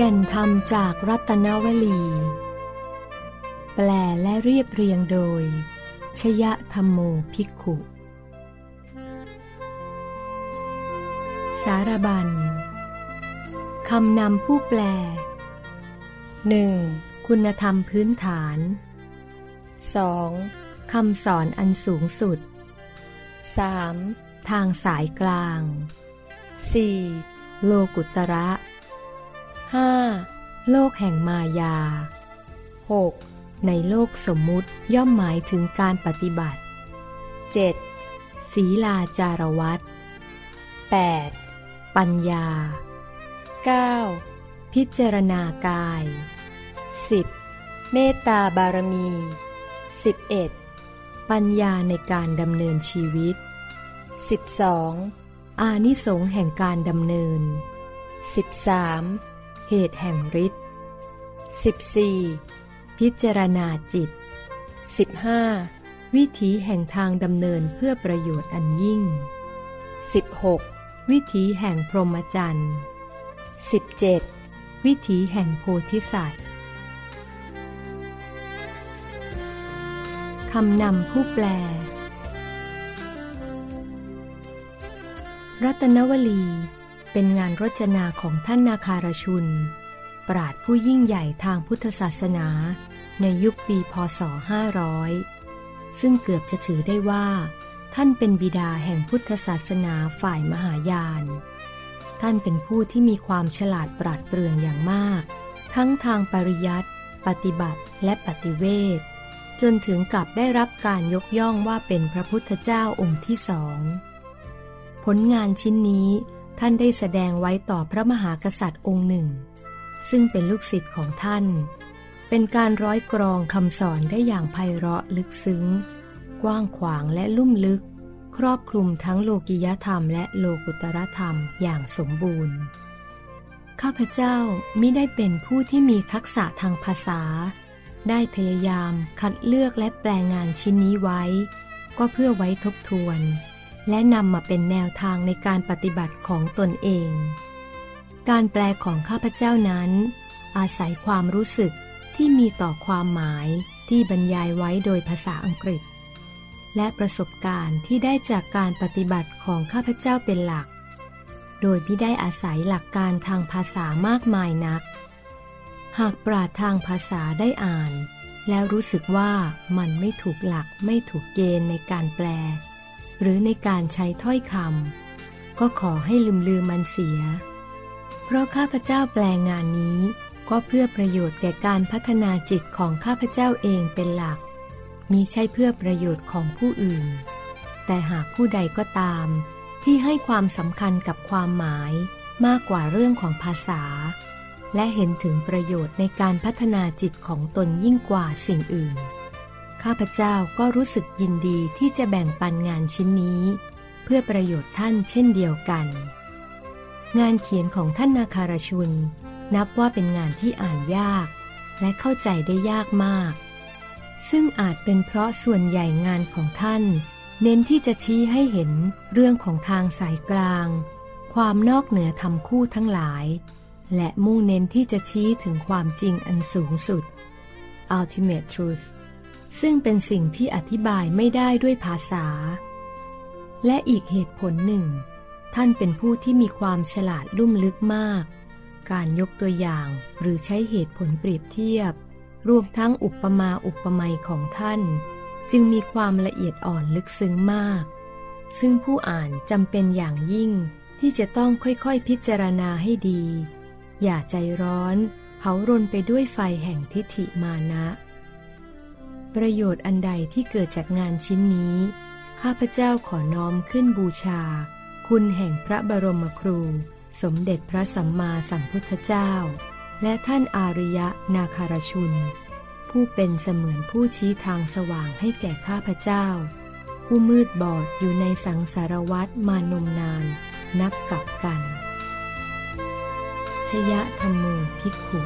แก่นธรรมจากรัตนวลี แปลและเรียบเรียงโดย ชยะธรรมโมภิกขุ สารบัญคำนำผู้แปล 1. คุณธรรมพื้นฐาน 2. คำสอนอันสูงสุด 3. ทางสายกลาง 4. โลกุตระ 5. โลกแห่งมายา 6. ในโลกสมมุติย่อมหมายถึงการปฏิบัติ 7. ศีลาจารวัต 8. ปัญญา 9. พิจารณากาย 10. เมตตาบารมี 11. ปัญญาในการดำเนินชีวิต 12. อานิสงส์แห่งการดำเนิน 13. เหตุแห่งฤทธิ์ 14. พิจารณาจิต 15. วิถีแห่งทางดำเนินเพื่อประโยชน์อันยิ่ง 16. วิถีแห่งพรหมจรรย์ 17. วิถีแห่งโพธิสัตว์คำนำผู้แปล รัตนวลี เป็นงานรจนาของท่านนาคารชุน ปราดผู้ยิ่งใหญ่ทางพุทธศาสนา ในยุคปีพศ 500 ซึ่งเกือบจะถือได้ว่า ท่านเป็นบิดาแห่งพุทธศาสนาฝ่ายมหายาน ท่านเป็นผู้ที่มีความฉลาดปราดเปรื่องอย่างมาก ทั้งทางปริยัติ ปฏิบัติและปฏิเวทจนถึงกับได้รับการยกย่องว่าเป็นพระพุทธเจ้าองค์ที่สอง ผลงานชิ้นนี้ ท่านได้แสดงไว้ต่อพระมหากษัตริย์องค์หนึ่ง ซึ่งเป็นลูกศิษย์ของท่าน เป็นการร้อยกรองคำสอนได้อย่างไพเราะลึกซึ้ง กว้างขวางและลุ่มลึก ครอบคลุมทั้งโลกิยธรรมและโลกุตรธรรมอย่างสมบูรณ์ ข้าพเจ้าไม่ได้เป็นผู้ที่มีทักษะทางภาษา ได้พยายามคัดเลือกและแปลงานชิ้นนี้ไว้ ก็เพื่อไว้ทบทวน และนำมาเป็นแนวทางในการปฏิบัติของตนเอง การแปลของข้าพเจ้านั้น อาศัยความรู้สึกที่มีต่อความหมายที่บรรยายไว้โดยภาษาอังกฤษ และประสบการณ์ที่ได้จากการปฏิบัติของข้าพเจ้าเป็นหลัก โดยไม่ได้อาศัยหลักการทางภาษามากมายนัก หากปราดทางภาษาได้อ่าน แล้วรู้สึกว่ามันไม่ถูกหลักไม่ถูกเกณฑ์ในการแปล หรือในการใช้ถ้อยคำก็ขอให้ลืมลืมมันเสีย เพราะข้าพเจ้าแปลงานนี้ ก็เพื่อประโยชน์แก่การพัฒนาจิตของข้าพเจ้าเองเป็นหลัก มีใช่เพื่อประโยชน์ของผู้อื่น แต่หากผู้ใดก็ตาม ที่ให้ความสำคัญกับความหมายมากกว่าเรื่องของภาษา และเห็นถึงประโยชน์ในการพัฒนาจิตของตนยิ่งกว่าสิ่งอื่น ข้าพเจ้าก็รู้สึกยินดีที่จะแบ่งปันงานชิ้นนี้ เพื่อประโยชน์ท่านเช่นเดียวกัน งานเขียนของท่านนาคารชุน นับว่าเป็นงานที่อ่านยาก และเข้าใจได้ยากมาก ซึ่งอาจเป็นเพราะส่วนใหญ่งานของท่าน เน้นที่จะชี้ให้เห็นเรื่องของทางสายกลาง ความนอกเหนือธรรมคู่ทั้งหลาย และมุ่งเน้นที่จะชี้ถึงความจริงอันสูงสุด ultimate truth ซึ่งเป็นสิ่งที่อธิบายไม่ได้ด้วยภาษา และอีกเหตุผลหนึ่ง ท่านเป็นผู้ที่มีความฉลาดลุ่มลึกมาก การยกตัวอย่างหรือใช้เหตุผลเปรียบเทียบ รวมทั้งอุปมาอุปไมยของท่าน จึงมีความละเอียดอ่อนลึกซึ้งมาก ซึ่งผู้อ่านจำเป็นอย่างยิ่งที่จะต้องค่อยๆพิจารณาให้ดี อย่าใจร้อนเผารนไปด้วยไฟแห่งทิฏฐิมานะ ประโยชน์อันใดที่เกิดจากงานชิ้นนี้ ข้าพเจ้าขอน้อมขึ้นบูชา คุณแห่งพระบรมครู สมเด็จพระสัมมาสัมพุทธเจ้า และท่านอาริยะนาคารชุน ผู้เป็นเสมือนผู้ชี้ทางสว่างให้แก่ข้าพเจ้า ผู้มืดบอดอยู่ในสังสารวัฏมานมนาน นับกับกัน ชยะธรรมูภิกขุ